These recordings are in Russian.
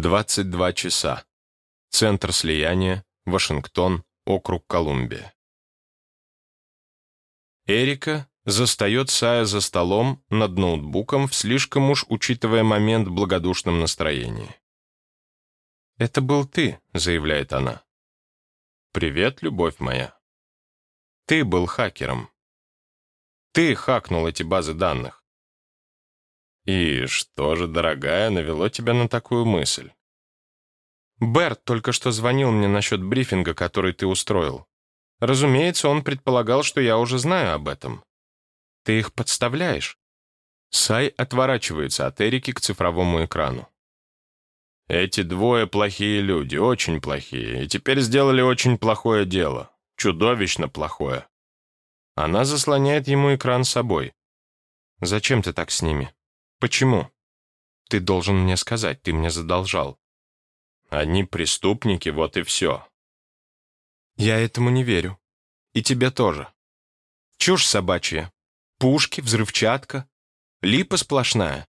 22 часа. Центр слияния, Вашингтон, округ Колумбия. Эрика застает Сая за столом над ноутбуком в слишком уж, учитывая момент, благодушном настроении. «Это был ты», — заявляет она. «Привет, любовь моя. Ты был хакером. Ты хакнул эти базы данных. «И что же, дорогая, навело тебя на такую мысль?» «Берт только что звонил мне насчет брифинга, который ты устроил. Разумеется, он предполагал, что я уже знаю об этом. Ты их подставляешь?» Сай отворачивается от Эрики к цифровому экрану. «Эти двое плохие люди, очень плохие, и теперь сделали очень плохое дело. Чудовищно плохое». Она заслоняет ему экран собой. «Зачем ты так с ними?» «Почему?» «Ты должен мне сказать, ты мне задолжал». «Они преступники, вот и все». «Я этому не верю. И тебе тоже. Чушь собачья. Пушки, взрывчатка. Липа сплошная.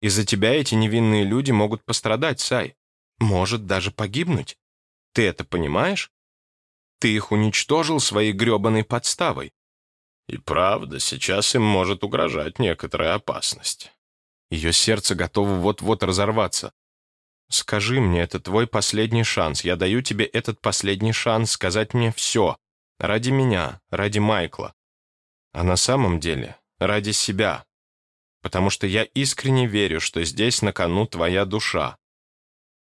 Из-за тебя эти невинные люди могут пострадать, Сай. Может, даже погибнуть. Ты это понимаешь? Ты их уничтожил своей гребаной подставой. И правда, сейчас им может угрожать некоторая опасность. Ее сердце готово вот-вот разорваться. «Скажи мне, это твой последний шанс. Я даю тебе этот последний шанс сказать мне все. Ради меня, ради Майкла. А на самом деле, ради себя. Потому что я искренне верю, что здесь на кону твоя душа».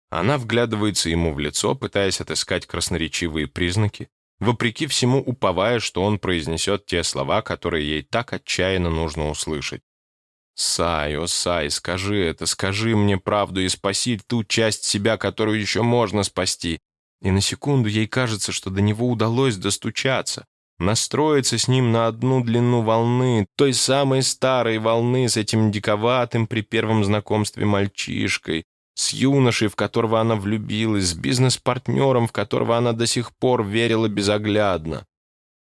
Она вглядывается ему в лицо, пытаясь отыскать красноречивые признаки, вопреки всему уповая, что он произнесет те слова, которые ей так отчаянно нужно услышать. «Сай, о, Сай, скажи это, скажи мне правду и спаси ту часть себя, которую еще можно спасти». И на секунду ей кажется, что до него удалось достучаться, настроиться с ним на одну длину волны, той самой старой волны с этим диковатым при первом знакомстве мальчишкой, с юношей, в которого она влюбилась, с бизнес-партнером, в которого она до сих пор верила безоглядно.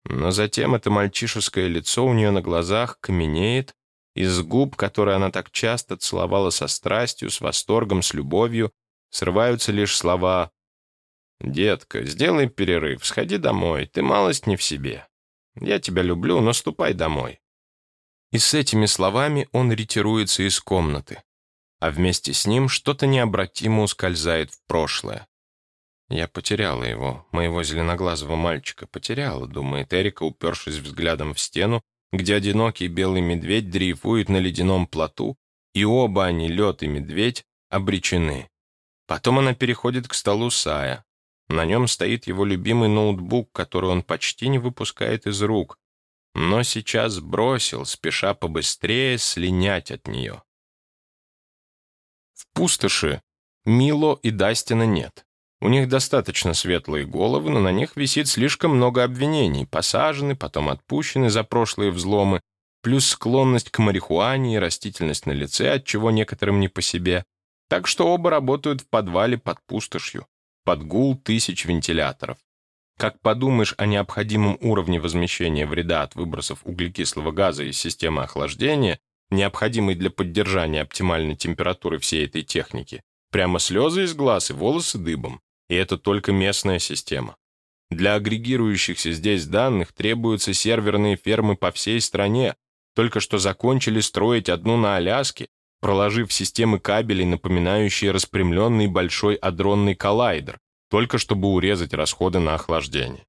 Но затем это мальчишеское лицо у нее на глазах каменеет, из губ, которые она так часто целовала со страстью, с восторгом, с любовью, срываются лишь слова «Детка, сделай перерыв, сходи домой, ты малость не в себе. Я тебя люблю, но ступай домой». И с этими словами он ретируется из комнаты, а вместе с ним что-то необратимо ускользает в прошлое. Я потеряла его, моего зеленоглазого мальчика, потеряла, думает Эрика, упершись взглядом в стену где одинокий белый медведь дрейфует на ледяном плоту, и оба они, лед и медведь, обречены. Потом она переходит к столу Сая. На нем стоит его любимый ноутбук, который он почти не выпускает из рук, но сейчас бросил, спеша побыстрее слинять от нее. В пустоши Мило и Дастина нет. У них достаточно светлые головы, но на них висит слишком много обвинений, посажены, потом отпущены за прошлые взломы, плюс склонность к марихуане и растительность на лице, от чего некоторым не по себе. Так что оба работают в подвале под пустошью, под гул тысяч вентиляторов. Как подумаешь о необходимом уровне возмещения вреда от выбросов углекислого газа из системы охлаждения, необходимой для поддержания оптимальной температуры всей этой техники, прямо слезы из глаз и волосы дыбом. И это только местная система. Для агрегирующихся здесь данных требуются серверные фермы по всей стране. Только что закончили строить одну на Аляске, проложив системы кабелей, напоминающие распрямленный большой адронный коллайдер, только чтобы урезать расходы на охлаждение.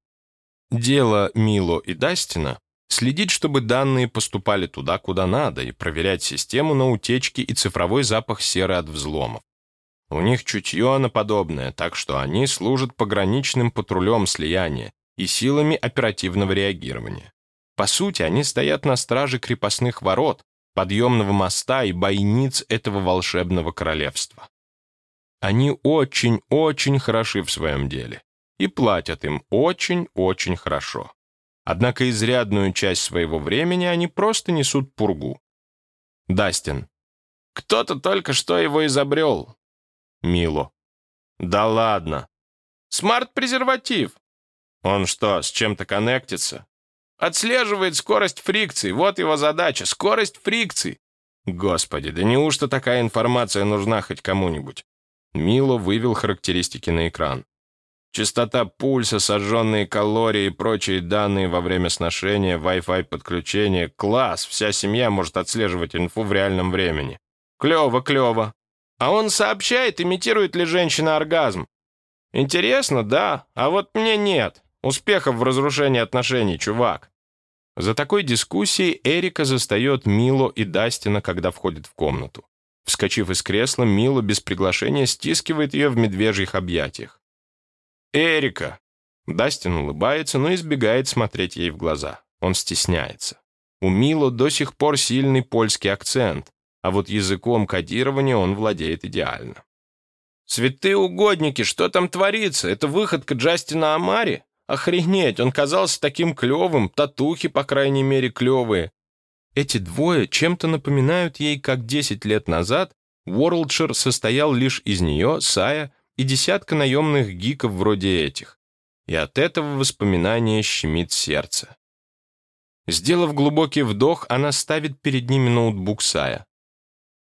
Дело Мило и Дастина — следить, чтобы данные поступали туда, куда надо, и проверять систему на утечки и цифровой запах серы от взломов. У них чутье на подобное, так что они служат пограничным патрулем слияния и силами оперативного реагирования. По сути, они стоят на страже крепостных ворот, подъемного моста и бойниц этого волшебного королевства. Они очень-очень хороши в своем деле и платят им очень-очень хорошо. Однако изрядную часть своего времени они просто несут пургу. Дастин. Кто-то только что его изобрел. Мило. «Да ладно! Смарт-презерватив! Он что, с чем-то коннектится? Отслеживает скорость фрикции, вот его задача, скорость фрикции. Господи, да неужто такая информация нужна хоть кому-нибудь? Мило вывел характеристики на экран. Частота пульса, сожженные калории и прочие данные во время сношения, Wi-Fi подключения. Класс, вся семья может отслеживать инфу в реальном времени. Клево, клево. А он сообщает, имитирует ли женщина оргазм. Интересно, да, а вот мне нет. Успехов в разрушении отношений, чувак. За такой дискуссией Эрика застает Мило и Дастина, когда входит в комнату. Вскочив из кресла, Мило без приглашения стискивает ее в медвежьих объятиях. «Эрика!» Дастин улыбается, но избегает смотреть ей в глаза. Он стесняется. У Мило до сих пор сильный польский акцент, а вот языком кодирования он владеет идеально. «Святые угодники, что там творится? Это выходка Джастина Амари? Охренеть, он казался таким клевым, татухи, по крайней мере, клевые». Эти двое чем-то напоминают ей, как 10 лет назад Уорлдшир состоял лишь из нее, Сая и десятка наемных гиков вроде этих. И от этого воспоминания щемит сердце. Сделав глубокий вдох, она ставит перед ними ноутбук Сая.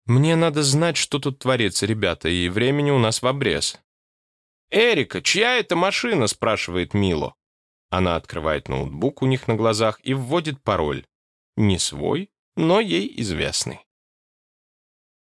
«Мне надо знать, что тут творится, ребята, и времени у нас в обрез». «Эрика, чья это машина?» — спрашивает Мило. Она открывает ноутбук у них на глазах и вводит пароль. Не свой, но ей известный.